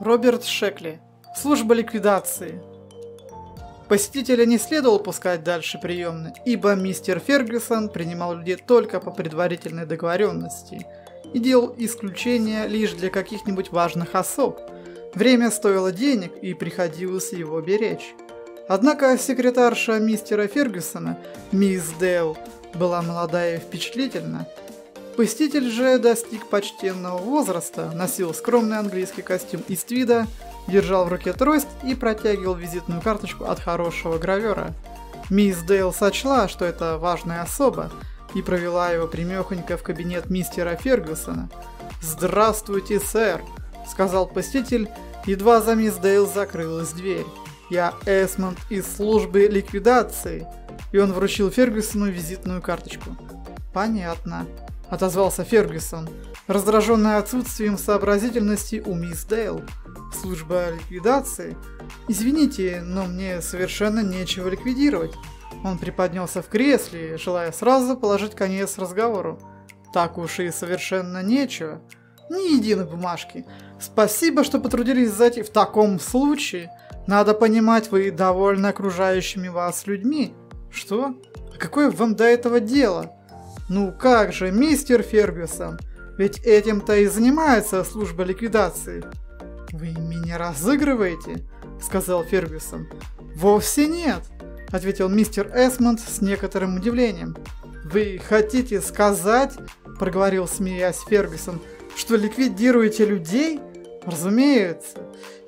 Роберт Шекли. Служба ликвидации. Посетителя не следовало пускать дальше приемной, ибо мистер Фергюсон принимал людей только по предварительной договоренности и делал исключения лишь для каких-нибудь важных особ. Время стоило денег и приходилось его беречь. Однако секретарша мистера Фергюсона, мисс Дейл, была молодая и впечатлительна. Посетитель же достиг почтенного возраста, носил скромный английский костюм из твида, держал в руке трость и протягивал визитную карточку от хорошего гравера. Мисс Дейл сочла, что это важная особа, и провела его примехонько в кабинет мистера Фергюсона. «Здравствуйте, сэр!» – сказал посетитель, едва за мисс Дейл закрылась дверь. «Я Эсмонд из службы ликвидации!» И он вручил Фергюсону визитную карточку. «Понятно», – отозвался Фергюсон, раздраженный отсутствием сообразительности у мисс Дейл служба ликвидации. Извините, но мне совершенно нечего ликвидировать. Он приподнялся в кресле, желая сразу положить конец разговору. Так уж и совершенно нечего. Ни единой бумажки. Спасибо, что потрудились зайти в таком случае. Надо понимать, вы довольны окружающими вас людьми. Что? А какое вам до этого дело? Ну как же, мистер Фергюсон, ведь этим-то и занимается служба ликвидации. «Вы меня разыгрываете?» – сказал Фергюсон. «Вовсе нет», – ответил мистер Эсмонд с некоторым удивлением. «Вы хотите сказать, – проговорил смеясь Фергюсон, – что ликвидируете людей? Разумеется.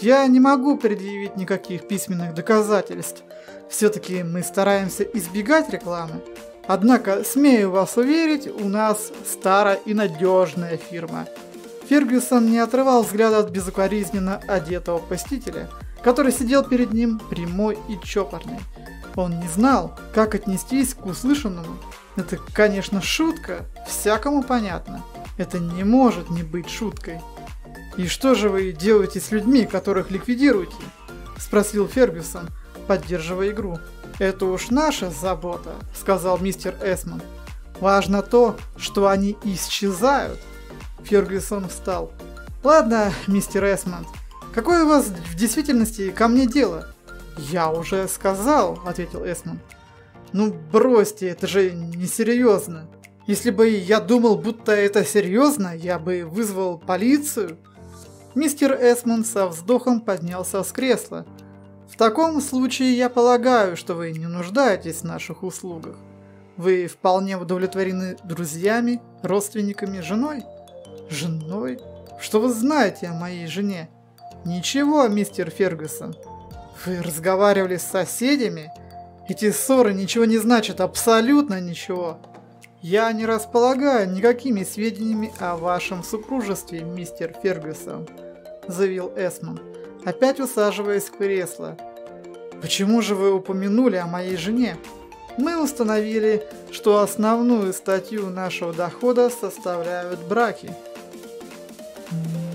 Я не могу предъявить никаких письменных доказательств. Все-таки мы стараемся избегать рекламы. Однако, смею вас уверить, у нас старая и надежная фирма – Фергюсон не отрывал взгляда от безукоризненно одетого посетителя, который сидел перед ним прямой и чопорный. Он не знал, как отнестись к услышанному. Это, конечно, шутка, всякому понятно. Это не может не быть шуткой. «И что же вы делаете с людьми, которых ликвидируете?» – спросил Фергюсон, поддерживая игру. «Это уж наша забота», – сказал мистер Эсмон. «Важно то, что они исчезают, Фергюсон встал. «Ладно, мистер Эсмонд, какое у вас в действительности ко мне дело?» «Я уже сказал», — ответил Эсмонд. «Ну бросьте, это же несерьезно. Если бы я думал, будто это серьезно, я бы вызвал полицию». Мистер Эсмонд со вздохом поднялся с кресла. «В таком случае я полагаю, что вы не нуждаетесь в наших услугах. Вы вполне удовлетворены друзьями, родственниками, женой?» Женой? Что вы знаете о моей жене? Ничего, мистер Фергюсон. Вы разговаривали с соседями? Эти ссоры ничего не значат, абсолютно ничего. Я не располагаю никакими сведениями о вашем супружестве, мистер Фергюсон, заявил Эсмон, опять усаживаясь в кресло. Почему же вы упомянули о моей жене? Мы установили, что основную статью нашего дохода составляют браки.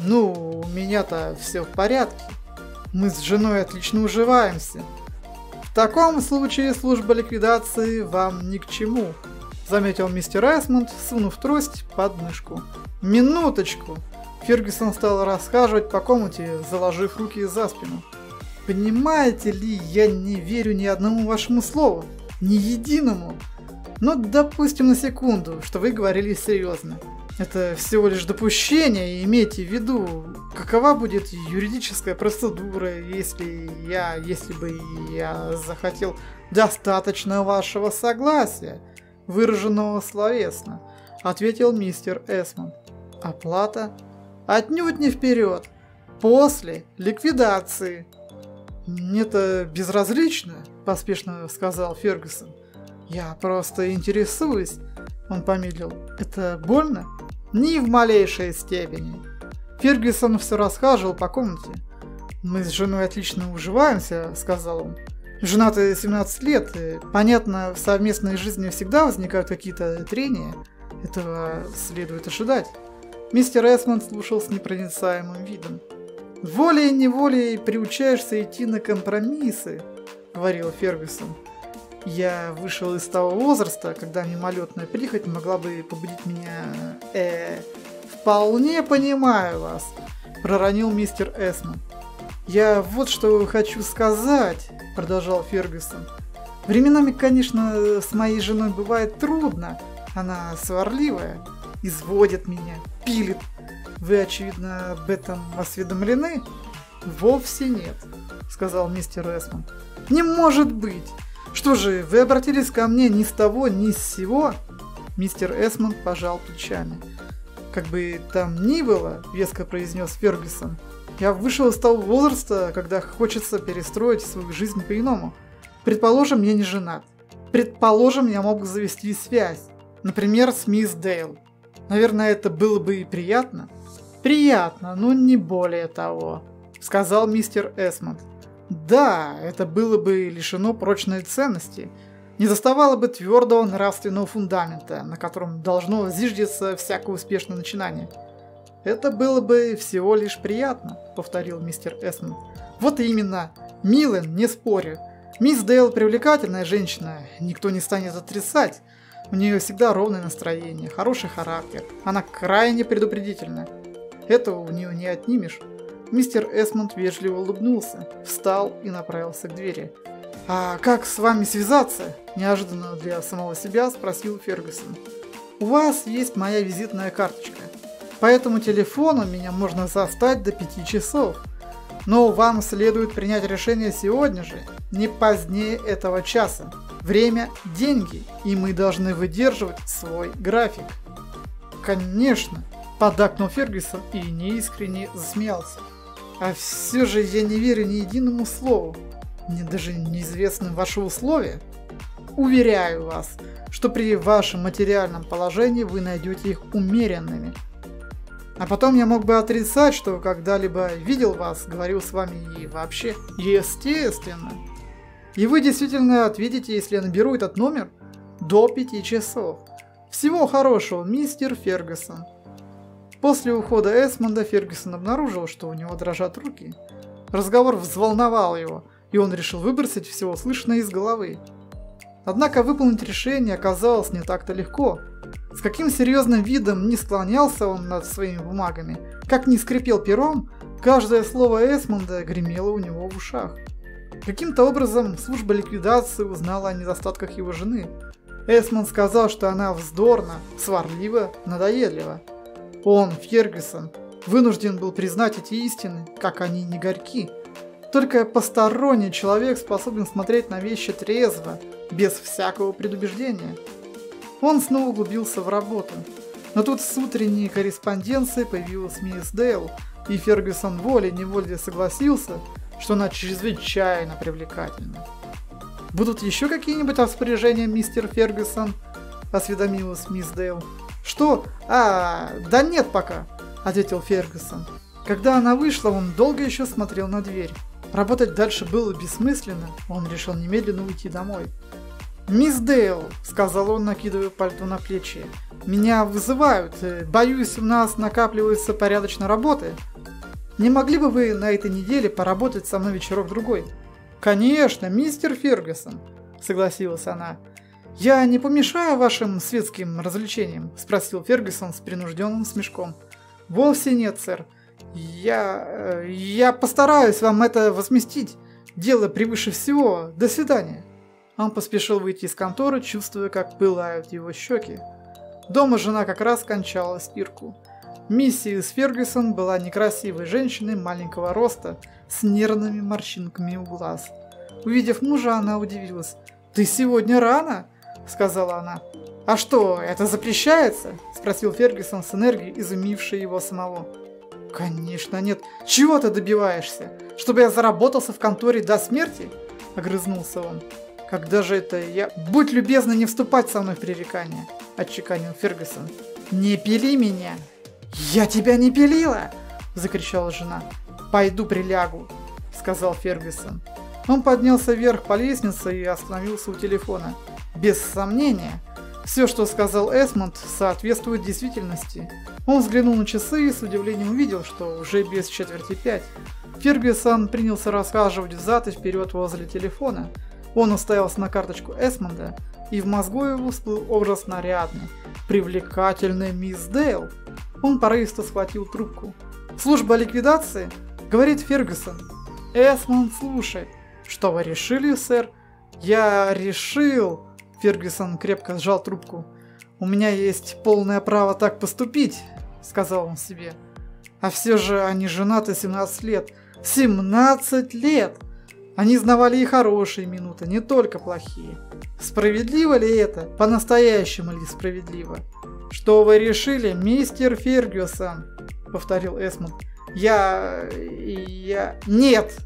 Ну, у меня-то все в порядке. Мы с женой отлично уживаемся. В таком случае служба ликвидации вам ни к чему, заметил мистер Эсмонд, сунув трость под мышку. Минуточку. Фергюсон стал расхаживать по комнате, заложив руки за спину. Понимаете ли, я не верю ни одному вашему слову, ни единому. Но допустим на секунду, что вы говорили серьезно. Это всего лишь допущение, и имейте в виду, какова будет юридическая процедура, если я, если бы я захотел достаточно вашего согласия, выраженного словесно, ответил мистер Эсмон. Оплата? Отнюдь не вперед. После ликвидации. Мне-то безразлично, поспешно сказал Фергюсон. Я просто интересуюсь. Он помедлил. Это больно? Ни в малейшей степени. Фергюсон все расхаживал по комнате. «Мы с женой отлично уживаемся», — сказал он. «Женаты 17 лет, и, понятно, в совместной жизни всегда возникают какие-то трения. Этого следует ожидать». Мистер Эсмонд слушал с непроницаемым видом. «Волей-неволей приучаешься идти на компромиссы», — говорил Фергюсон. Я вышел из того возраста, когда мимолетная прихоть могла бы побудить меня... Э, вполне понимаю вас, проронил мистер Эсмон. Я вот что хочу сказать, продолжал Фергюсон. Временами, конечно, с моей женой бывает трудно. Она сварливая, изводит меня, пилит. Вы, очевидно, об этом осведомлены? Вовсе нет, сказал мистер Эсмон. Не может быть! Что же, вы обратились ко мне ни с того, ни с сего? Мистер Эсмонд пожал плечами. Как бы там ни было, веско произнес Фергюсон, я вышел из того возраста, когда хочется перестроить свою жизнь по-иному. Предположим, я не женат. Предположим, я мог завести связь. Например, с мисс Дейл. Наверное, это было бы и приятно. Приятно, но не более того, сказал мистер Эсмонд. Да, это было бы лишено прочной ценности. Не заставало бы твердого нравственного фундамента, на котором должно зиждеться всякое успешное начинание. Это было бы всего лишь приятно, повторил мистер Эсмон. Вот именно. Милен, не спорю. Мисс Дейл привлекательная женщина, никто не станет отрицать. У нее всегда ровное настроение, хороший характер. Она крайне предупредительна. Этого у нее не отнимешь. Мистер Эсмонд вежливо улыбнулся, встал и направился к двери. «А как с вами связаться?» – неожиданно для самого себя спросил Фергюсон. «У вас есть моя визитная карточка. По этому телефону меня можно застать до пяти часов. Но вам следует принять решение сегодня же, не позднее этого часа. Время – деньги, и мы должны выдерживать свой график». «Конечно!» – подакнул Фергюсон и неискренне засмеялся. А все же я не верю ни единому слову. Мне даже неизвестны ваши условия. Уверяю вас, что при вашем материальном положении вы найдете их умеренными. А потом я мог бы отрицать, что когда-либо видел вас, говорил с вами и вообще. Естественно. И вы действительно ответите, если я наберу этот номер до пяти часов. Всего хорошего, мистер Фергюсон. После ухода Эсмонда Фергюсон обнаружил, что у него дрожат руки. Разговор взволновал его, и он решил выбросить все услышанное из головы. Однако выполнить решение оказалось не так-то легко. С каким серьезным видом не склонялся он над своими бумагами, как не скрипел пером, каждое слово Эсмонда гремело у него в ушах. Каким-то образом служба ликвидации узнала о недостатках его жены. Эсмонд сказал, что она вздорна, сварлива, надоедлива. Он, Фергюсон, вынужден был признать эти истины, как они не горьки. Только посторонний человек способен смотреть на вещи трезво, без всякого предубеждения. Он снова углубился в работу. Но тут с утренней корреспонденции появилась мисс Дейл, и Фергюсон волей-неволей согласился, что она чрезвычайно привлекательна. «Будут еще какие-нибудь распоряжения, мистер Фергюсон?» – осведомилась мисс Дейл. «Что? А, да нет пока», – ответил Фергюсон. Когда она вышла, он долго еще смотрел на дверь. Работать дальше было бессмысленно, он решил немедленно уйти домой. «Мисс Дейл», – сказал он, накидывая пальто на плечи, – «меня вызывают. Боюсь, у нас накапливается порядочно работы. Не могли бы вы на этой неделе поработать со мной вечерок-другой?» «Конечно, мистер Фергюсон», – согласилась она. «Я не помешаю вашим светским развлечениям?» – спросил Фергюсон с принужденным смешком. «Вовсе нет, сэр. Я... Э, я постараюсь вам это возместить. Дело превыше всего. До свидания». Он поспешил выйти из конторы, чувствуя, как пылают его щеки. Дома жена как раз кончала стирку. Миссис Фергюсон была некрасивой женщиной маленького роста, с нервными морщинками у глаз. Увидев мужа, она удивилась. «Ты сегодня рано?» — сказала она. «А что, это запрещается?» — спросил Фергюсон с энергией, изумившей его самого. «Конечно нет. Чего ты добиваешься? Чтобы я заработался в конторе до смерти?» — огрызнулся он. «Когда же это я...» «Будь любезна не вступать со мной в пререкание», — отчеканил Фергюсон. «Не пили меня!» «Я тебя не пилила!» — закричала жена. «Пойду прилягу», — сказал Фергюсон. Он поднялся вверх по лестнице и остановился у телефона. Без сомнения, все, что сказал Эсмонд, соответствует действительности. Он взглянул на часы и с удивлением увидел, что уже без четверти пять. Фергюсон принялся расхаживать взад и вперед возле телефона. Он уставился на карточку Эсмонда, и в мозгу его всплыл образ нарядный, привлекательный мисс Дейл. Он порывисто схватил трубку. «Служба ликвидации?» — говорит Фергюсон. «Эсмонд, слушай». «Что вы решили, сэр?» «Я решил...» Фергюсон крепко сжал трубку. «У меня есть полное право так поступить», — сказал он себе. «А все же они женаты 17 лет. 17 лет! Они знавали и хорошие минуты, не только плохие. Справедливо ли это? По-настоящему ли справедливо? Что вы решили, мистер Фергюсон? Повторил Эсмонд. Я... я... Нет!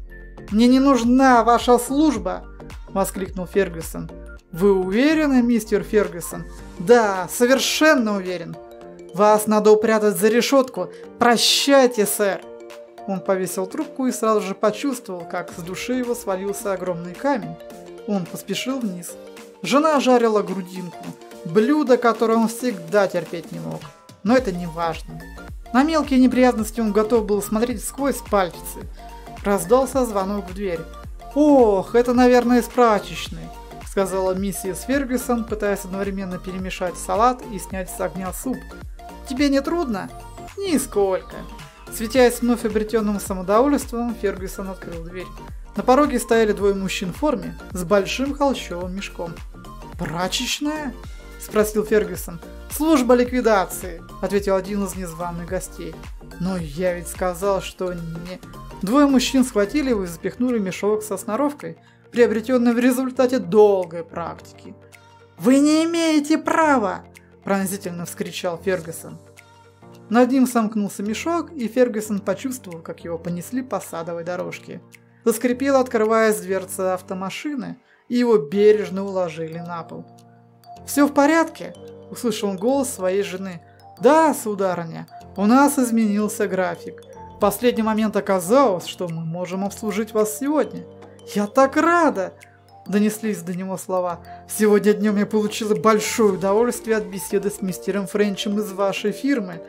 Мне не нужна ваша служба! Воскликнул Фергюсон. Вы уверены, мистер Фергюсон? Да, совершенно уверен. Вас надо упрятать за решетку. Прощайте, сэр. Он повесил трубку и сразу же почувствовал, как с души его свалился огромный камень. Он поспешил вниз. Жена жарила грудинку, блюдо, которое он всегда терпеть не мог. Но это не важно. На мелкие неприятности он готов был смотреть сквозь пальцы. Раздался звонок в дверь. «Ох, это, наверное, из прачечной», — сказала миссис Фергюсон, пытаясь одновременно перемешать салат и снять с огня суп. «Тебе не трудно?» «Нисколько», Светясь вновь обретенным самодовольством, Фергюсон открыл дверь. На пороге стояли двое мужчин в форме с большим холщовым мешком. «Прачечная?» – спросил Фергюсон. «Служба ликвидации», – ответил один из незваных гостей. «Но я ведь сказал, что не...» Двое мужчин схватили его и запихнули мешок со сноровкой, приобретенной в результате долгой практики. «Вы не имеете права!» – пронзительно вскричал Фергюсон. Над ним сомкнулся мешок, и Фергюсон почувствовал, как его понесли по садовой дорожке. Заскрипела, открываясь дверца автомашины, и его бережно уложили на пол. «Все в порядке?» – услышал он голос своей жены. «Да, сударыня, у нас изменился график. В последний момент оказалось, что мы можем обслужить вас сегодня. Я так рада!» Донеслись до него слова. «Сегодня днем я получила большое удовольствие от беседы с мистером Френчем из вашей фирмы.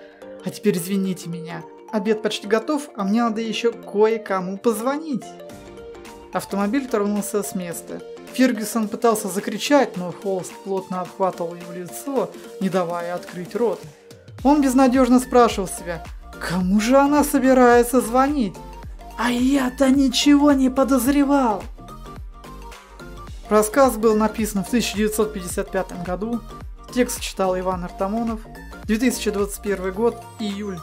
А теперь извините меня. Обед почти готов, а мне надо еще кое-кому позвонить. Автомобиль тронулся с места. Фергюсон пытался закричать, но Холст плотно обхватывал его лицо, не давая открыть рот. Он безнадежно спрашивал себя, кому же она собирается звонить? А я-то ничего не подозревал. Рассказ был написан в 1955 году. Текст читал Иван Артамонов. 2021 год, июль.